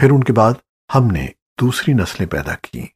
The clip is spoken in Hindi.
फिर उनके बाद हमने दूसरी नस्लें पैदा की।